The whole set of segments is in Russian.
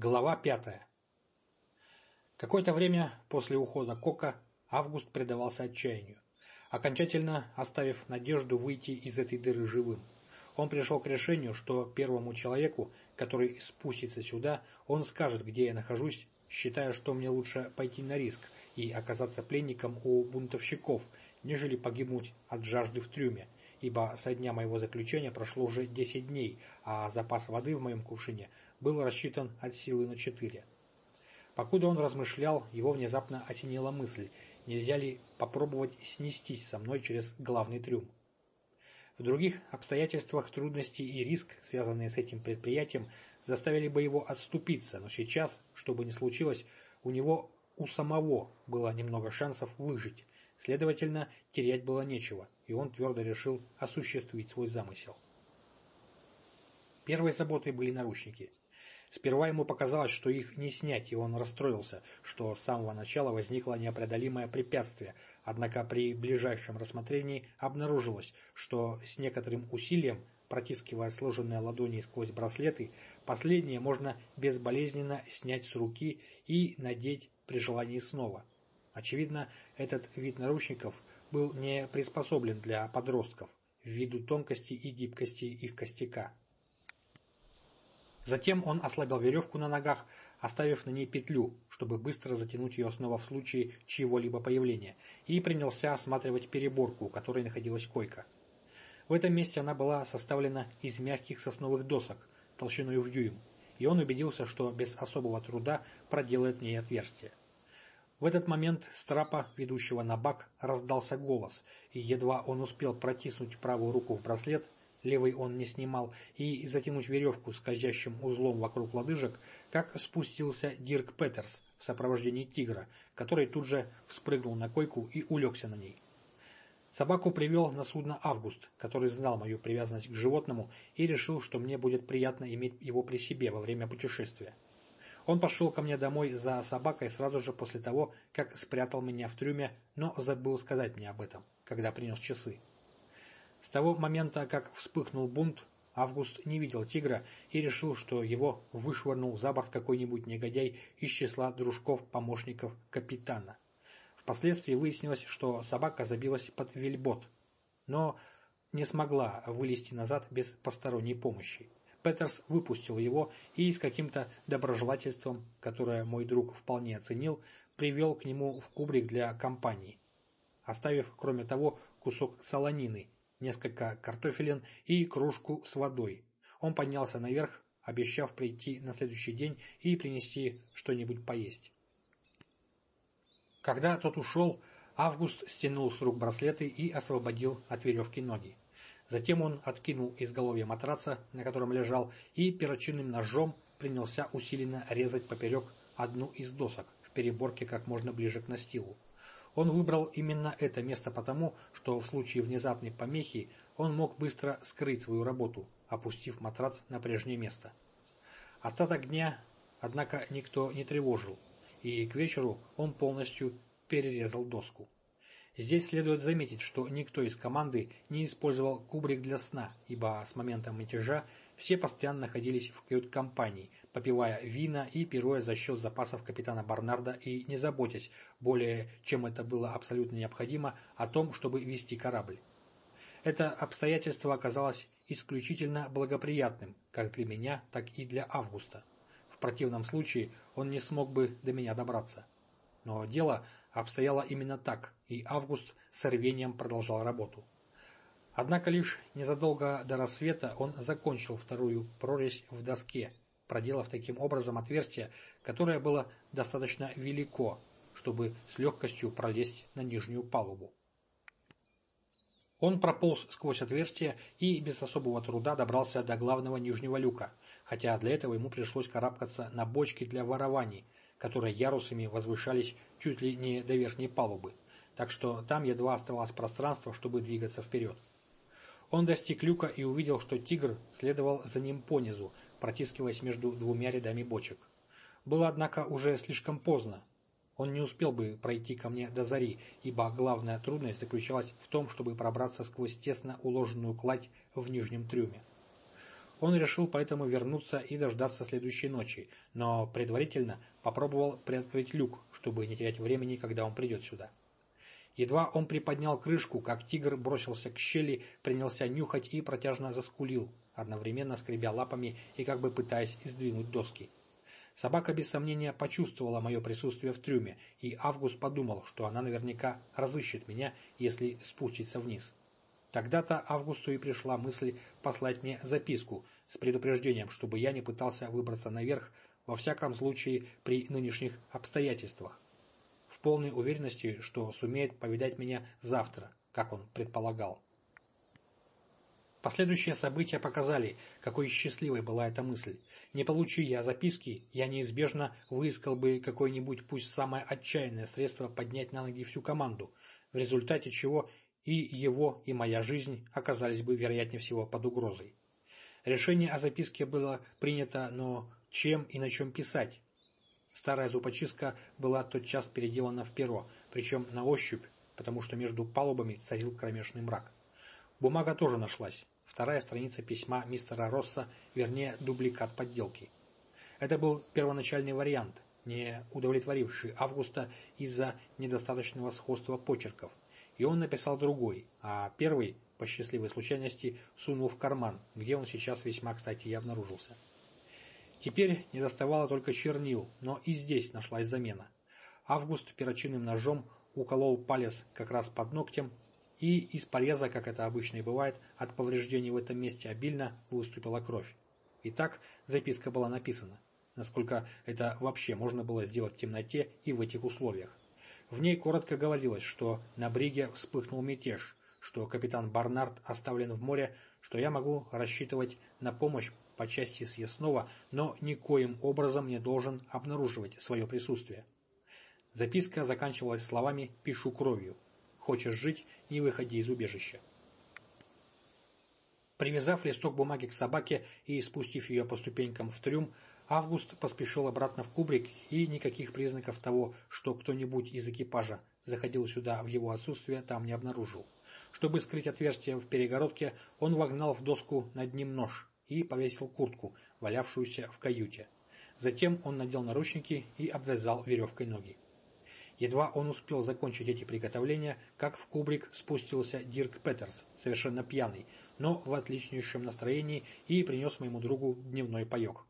Глава пятая. Какое-то время после ухода Кока Август предавался отчаянию, окончательно оставив надежду выйти из этой дыры живым. Он пришел к решению, что первому человеку, который спустится сюда, он скажет, где я нахожусь, считая, что мне лучше пойти на риск и оказаться пленником у бунтовщиков, нежели погибнуть от жажды в трюме, ибо со дня моего заключения прошло уже 10 дней, а запас воды в моем кувшине был рассчитан от силы на 4. Покуда он размышлял, его внезапно осенила мысль, нельзя ли попробовать снестись со мной через главный трюм. В других обстоятельствах трудности и риск, связанные с этим предприятием, заставили бы его отступиться, но сейчас, что бы ни случилось, у него у самого было немного шансов выжить, следовательно, терять было нечего, и он твердо решил осуществить свой замысел. Первой заботой были наручники. Сперва ему показалось, что их не снять, и он расстроился, что с самого начала возникло непреодолимое препятствие, однако при ближайшем рассмотрении обнаружилось, что с некоторым усилием, протискивая сложенные ладони сквозь браслеты, последние можно безболезненно снять с руки и надеть при желании снова. Очевидно, этот вид наручников был не приспособлен для подростков ввиду тонкости и гибкости их костяка. Затем он ослабил веревку на ногах, оставив на ней петлю, чтобы быстро затянуть ее снова в случае чьего-либо появления, и принялся осматривать переборку, у которой находилась койка. В этом месте она была составлена из мягких сосновых досок, толщиной в дюйм, и он убедился, что без особого труда проделает в ней отверстие. В этот момент с трапа, ведущего на бак, раздался голос, и едва он успел протиснуть правую руку в браслет, левый он не снимал, и затянуть веревку скользящим узлом вокруг лодыжек, как спустился Дирк Петерс в сопровождении тигра, который тут же вспрыгнул на койку и улегся на ней. Собаку привел на судно Август, который знал мою привязанность к животному и решил, что мне будет приятно иметь его при себе во время путешествия. Он пошел ко мне домой за собакой сразу же после того, как спрятал меня в трюме, но забыл сказать мне об этом, когда принес часы. С того момента, как вспыхнул бунт, Август не видел тигра и решил, что его вышвырнул за борт какой-нибудь негодяй из числа дружков-помощников капитана. Впоследствии выяснилось, что собака забилась под вельбот, но не смогла вылезти назад без посторонней помощи. Петерс выпустил его и с каким-то доброжелательством, которое мой друг вполне оценил, привел к нему в кубрик для компании, оставив, кроме того, кусок солонины, несколько картофелин и кружку с водой. Он поднялся наверх, обещав прийти на следующий день и принести что-нибудь поесть. Когда тот ушел, Август стянул с рук браслеты и освободил от веревки ноги. Затем он откинул изголовье матраца, на котором лежал, и перочинным ножом принялся усиленно резать поперек одну из досок в переборке как можно ближе к настилу. Он выбрал именно это место потому, что в случае внезапной помехи он мог быстро скрыть свою работу, опустив матрац на прежнее место. Остаток дня, однако, никто не тревожил, и к вечеру он полностью перерезал доску. Здесь следует заметить, что никто из команды не использовал кубрик для сна, ибо с момента мятежа все постоянно находились в кают-компании, попивая вина и пируя за счет запасов капитана Барнарда и не заботясь, более чем это было абсолютно необходимо, о том, чтобы вести корабль. Это обстоятельство оказалось исключительно благоприятным как для меня, так и для Августа. В противном случае он не смог бы до меня добраться. Но дело обстояло именно так, и Август с рвением продолжал работу. Однако лишь незадолго до рассвета он закончил вторую прорезь в доске, проделав таким образом отверстие, которое было достаточно велико, чтобы с легкостью пролезть на нижнюю палубу. Он прополз сквозь отверстие и без особого труда добрался до главного нижнего люка, хотя для этого ему пришлось карабкаться на бочки для ворований, которые ярусами возвышались чуть ли не до верхней палубы, так что там едва оставалось пространство, чтобы двигаться вперед. Он достиг люка и увидел, что тигр следовал за ним понизу, протискиваясь между двумя рядами бочек. Было, однако, уже слишком поздно. Он не успел бы пройти ко мне до зари, ибо главная трудность заключалась в том, чтобы пробраться сквозь тесно уложенную кладь в нижнем трюме. Он решил поэтому вернуться и дождаться следующей ночи, но предварительно попробовал приоткрыть люк, чтобы не терять времени, когда он придет сюда. Едва он приподнял крышку, как тигр бросился к щели, принялся нюхать и протяжно заскулил, одновременно скребя лапами и как бы пытаясь сдвинуть доски. Собака без сомнения почувствовала мое присутствие в трюме, и Август подумал, что она наверняка разыщет меня, если спустится вниз. Тогда-то Августу и пришла мысль послать мне записку с предупреждением, чтобы я не пытался выбраться наверх, во всяком случае при нынешних обстоятельствах в полной уверенности, что сумеет повидать меня завтра, как он предполагал. Последующие события показали, какой счастливой была эта мысль. Не получи я записки, я неизбежно выискал бы какое-нибудь, пусть самое отчаянное средство поднять на ноги всю команду, в результате чего и его, и моя жизнь оказались бы, вероятнее всего, под угрозой. Решение о записке было принято, но чем и на чем писать? Старая зубочистка была тотчас переделана в перо, причем на ощупь, потому что между палубами царил кромешный мрак. Бумага тоже нашлась. Вторая страница письма мистера Росса, вернее, дубликат подделки. Это был первоначальный вариант, не удовлетворивший Августа из-за недостаточного сходства почерков. И он написал другой, а первый, по счастливой случайности, сунул в карман, где он сейчас весьма кстати и обнаружился. Теперь не доставало только чернил, но и здесь нашлась замена. Август перочинным ножом уколол палец как раз под ногтем, и из пореза, как это обычно и бывает, от повреждений в этом месте обильно выступила кровь. Итак, записка была написана, насколько это вообще можно было сделать в темноте и в этих условиях. В ней коротко говорилось, что на бриге вспыхнул мятеж, что капитан Барнард оставлен в море, что я могу рассчитывать на помощь по части съестного, но никоим образом не должен обнаруживать свое присутствие. Записка заканчивалась словами «пишу кровью». «Хочешь жить, не выходи из убежища». Привязав листок бумаги к собаке и спустив ее по ступенькам в трюм, Август поспешил обратно в кубрик и никаких признаков того, что кто-нибудь из экипажа заходил сюда в его отсутствие, там не обнаружил. Чтобы скрыть отверстие в перегородке, он вогнал в доску над ним нож, и повесил куртку, валявшуюся в каюте. Затем он надел наручники и обвязал веревкой ноги. Едва он успел закончить эти приготовления, как в кубрик спустился Дирк Петерс, совершенно пьяный, но в отличнейшем настроении и принес моему другу дневной паек.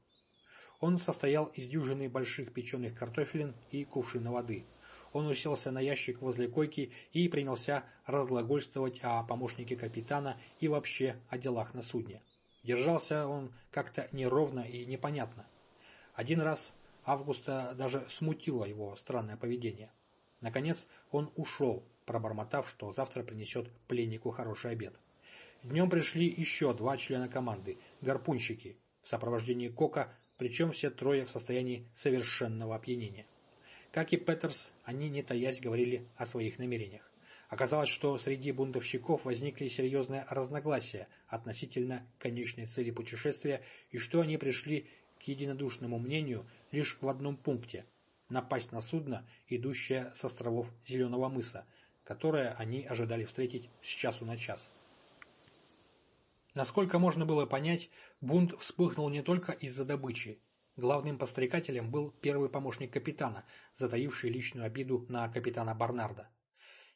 Он состоял из дюжины больших печеных картофелин и кувшина воды. Он уселся на ящик возле койки и принялся разглагольствовать о помощнике капитана и вообще о делах на судне. Держался он как-то неровно и непонятно. Один раз Августа даже смутило его странное поведение. Наконец он ушел, пробормотав, что завтра принесет пленнику хороший обед. Днем пришли еще два члена команды, гарпунщики, в сопровождении Кока, причем все трое в состоянии совершенного опьянения. Как и Петерс, они не таясь говорили о своих намерениях. Оказалось, что среди бунтовщиков возникли серьезные разногласия относительно конечной цели путешествия и что они пришли к единодушному мнению лишь в одном пункте – напасть на судно, идущее с островов Зеленого мыса, которое они ожидали встретить с часу на час. Насколько можно было понять, бунт вспыхнул не только из-за добычи. Главным подстрекателем был первый помощник капитана, затаивший личную обиду на капитана Барнарда.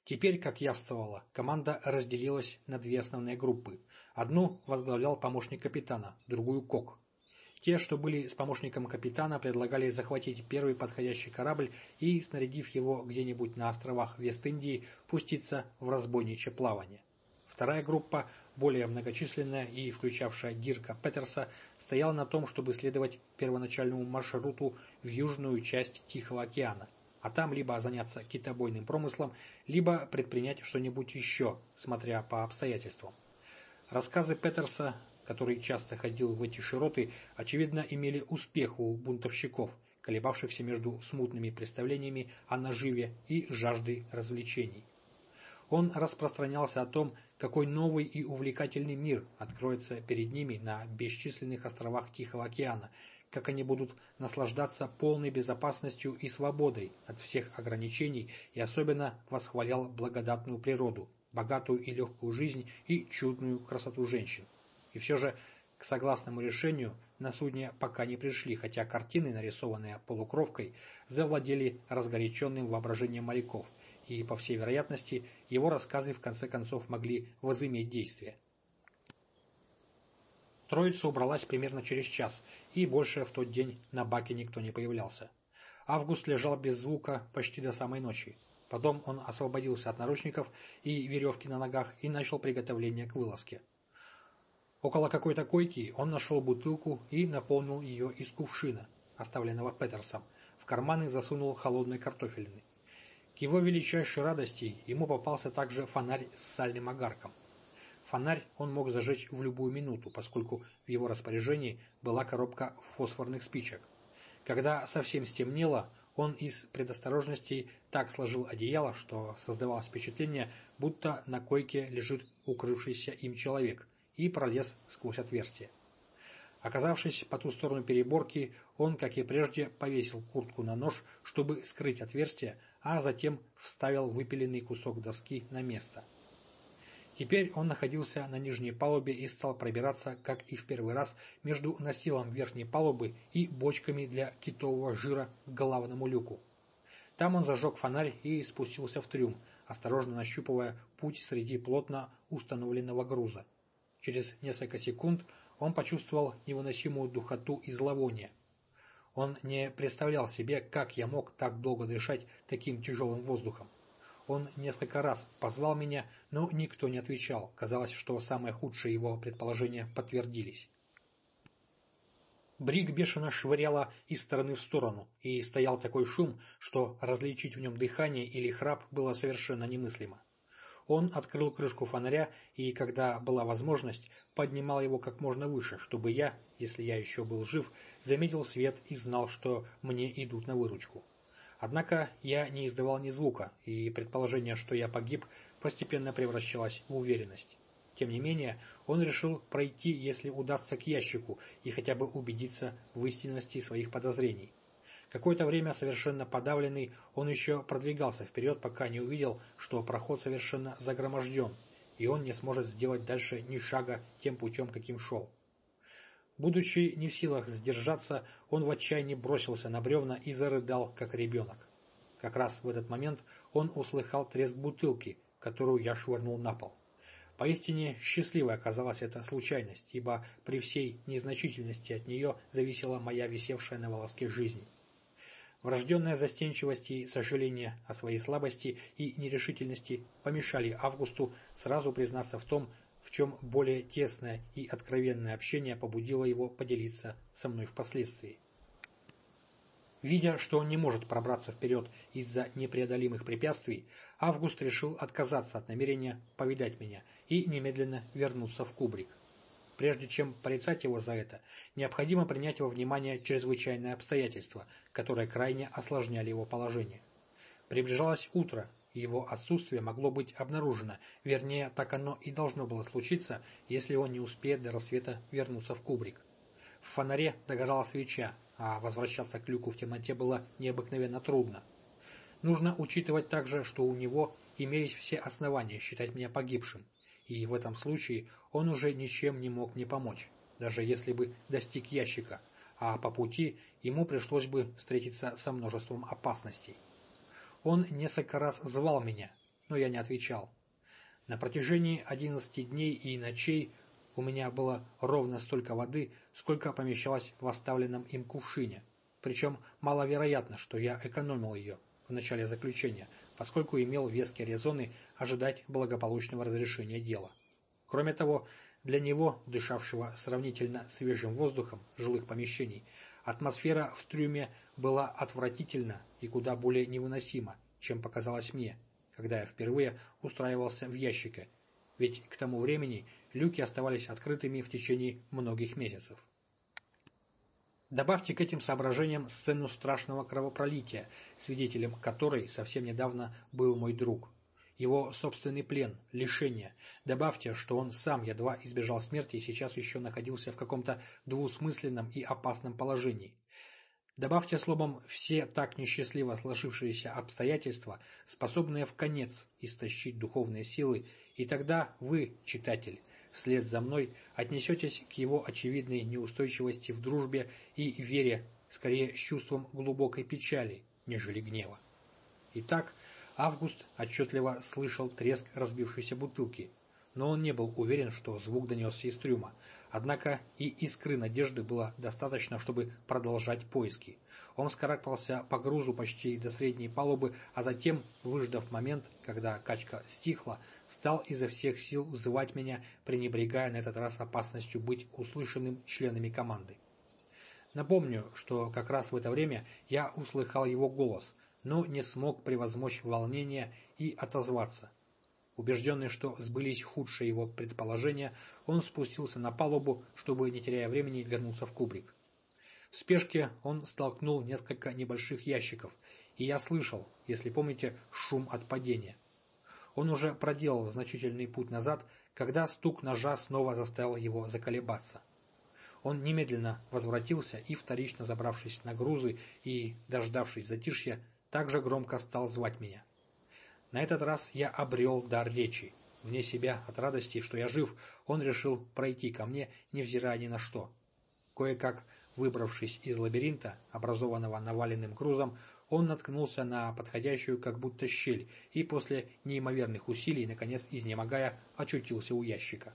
Теперь, как явствовало, команда разделилась на две основные группы. Одну возглавлял помощник капитана, другую – Кок. Те, что были с помощником капитана, предлагали захватить первый подходящий корабль и, снарядив его где-нибудь на островах Вест-Индии, пуститься в разбойничье плавание. Вторая группа, более многочисленная и включавшая Дирка Петерса, стояла на том, чтобы следовать первоначальному маршруту в южную часть Тихого океана – а там либо заняться китобойным промыслом, либо предпринять что-нибудь еще, смотря по обстоятельствам. Рассказы Петерса, который часто ходил в эти широты, очевидно имели успех у бунтовщиков, колебавшихся между смутными представлениями о наживе и жаждой развлечений. Он распространялся о том, какой новый и увлекательный мир откроется перед ними на бесчисленных островах Тихого океана, как они будут наслаждаться полной безопасностью и свободой от всех ограничений и особенно восхвалял благодатную природу, богатую и легкую жизнь и чудную красоту женщин. И все же, к согласному решению на судне пока не пришли, хотя картины, нарисованные полукровкой, завладели разгоряченным воображением моряков, и, по всей вероятности, его рассказы в конце концов могли возыметь действие. Троица убралась примерно через час, и больше в тот день на баке никто не появлялся. Август лежал без звука почти до самой ночи. Потом он освободился от наручников и веревки на ногах и начал приготовление к вылазке. Около какой-то койки он нашел бутылку и наполнил ее из кувшина, оставленного Петерсом, в карманы засунул холодной картофелины. К его величайшей радости ему попался также фонарь с сальным огарком. Фонарь он мог зажечь в любую минуту, поскольку в его распоряжении была коробка фосфорных спичек. Когда совсем стемнело, он из предосторожности так сложил одеяло, что создавалось впечатление, будто на койке лежит укрывшийся им человек, и пролез сквозь отверстие. Оказавшись по ту сторону переборки, он, как и прежде, повесил куртку на нож, чтобы скрыть отверстие, а затем вставил выпиленный кусок доски на место. Теперь он находился на нижней палубе и стал пробираться, как и в первый раз, между настилом верхней палубы и бочками для китового жира к главному люку. Там он зажег фонарь и спустился в трюм, осторожно нащупывая путь среди плотно установленного груза. Через несколько секунд он почувствовал невыносимую духоту и зловоние. Он не представлял себе, как я мог так долго дышать таким тяжелым воздухом. Он несколько раз позвал меня, но никто не отвечал. Казалось, что самые худшие его предположения подтвердились. Брик бешено швыряла из стороны в сторону, и стоял такой шум, что различить в нем дыхание или храп было совершенно немыслимо. Он открыл крышку фонаря и, когда была возможность, поднимал его как можно выше, чтобы я, если я еще был жив, заметил свет и знал, что мне идут на выручку. Однако я не издавал ни звука, и предположение, что я погиб, постепенно превращалось в уверенность. Тем не менее, он решил пройти, если удастся к ящику, и хотя бы убедиться в истинности своих подозрений. Какое-то время, совершенно подавленный, он еще продвигался вперед, пока не увидел, что проход совершенно загроможден, и он не сможет сделать дальше ни шага тем путем, каким шел. Будучи не в силах сдержаться, он в отчаянии бросился на бревна и зарыдал, как ребенок. Как раз в этот момент он услыхал треск бутылки, которую я швырнул на пол. Поистине счастливой оказалась эта случайность, ибо при всей незначительности от нее зависела моя висевшая на волоске жизнь. Врожденная застенчивость и сожаление о своей слабости и нерешительности помешали Августу сразу признаться в том, в чем более тесное и откровенное общение побудило его поделиться со мной впоследствии. Видя, что он не может пробраться вперед из-за непреодолимых препятствий, Август решил отказаться от намерения повидать меня и немедленно вернуться в кубрик. Прежде чем порицать его за это, необходимо принять во внимание чрезвычайные обстоятельства, которые крайне осложняли его положение. Приближалось утро, его отсутствие могло быть обнаружено, вернее, так оно и должно было случиться, если он не успеет до рассвета вернуться в кубрик. В фонаре догорала свеча, а возвращаться к люку в темноте было необыкновенно трудно. Нужно учитывать также, что у него имелись все основания считать меня погибшим, и в этом случае он уже ничем не мог мне помочь, даже если бы достиг ящика, а по пути ему пришлось бы встретиться со множеством опасностей. Он несколько раз звал меня, но я не отвечал. На протяжении одиннадцати дней и ночей у меня было ровно столько воды, сколько помещалось в оставленном им кувшине. Причем маловероятно, что я экономил ее в начале заключения, поскольку имел веские резоны ожидать благополучного разрешения дела. Кроме того, для него, дышавшего сравнительно свежим воздухом жилых помещений, Атмосфера в трюме была отвратительна и куда более невыносима, чем показалось мне, когда я впервые устраивался в ящике, ведь к тому времени люки оставались открытыми в течение многих месяцев. Добавьте к этим соображениям сцену страшного кровопролития, свидетелем которой совсем недавно был мой друг – его собственный плен, лишение. Добавьте, что он сам едва избежал смерти и сейчас еще находился в каком-то двусмысленном и опасном положении. Добавьте словом все так несчастливо сложившиеся обстоятельства, способные в конец истощить духовные силы, и тогда вы, читатель, вслед за мной, отнесетесь к его очевидной неустойчивости в дружбе и вере, скорее с чувством глубокой печали, нежели гнева. Итак, Август отчетливо слышал треск разбившейся бутылки, но он не был уверен, что звук донесся из трюма, однако и искры надежды было достаточно, чтобы продолжать поиски. Он вскарабкался по грузу почти до средней палубы, а затем, выждав момент, когда качка стихла, стал изо всех сил взывать меня, пренебрегая на этот раз опасностью быть услышанным членами команды. Напомню, что как раз в это время я услыхал его голос, но не смог превозмочь волнение и отозваться. Убежденный, что сбылись худшие его предположения, он спустился на палубу, чтобы, не теряя времени, вернуться в кубрик. В спешке он столкнул несколько небольших ящиков, и я слышал, если помните, шум от падения. Он уже проделал значительный путь назад, когда стук ножа снова заставил его заколебаться. Он немедленно возвратился и, вторично забравшись на грузы и дождавшись затишья, также громко стал звать меня. На этот раз я обрел дар речи. Вне себя от радости, что я жив, он решил пройти ко мне, невзирая ни на что. Кое-как Выбравшись из лабиринта, образованного наваленным грузом, он наткнулся на подходящую как будто щель и после неимоверных усилий, наконец изнемогая, очутился у ящика.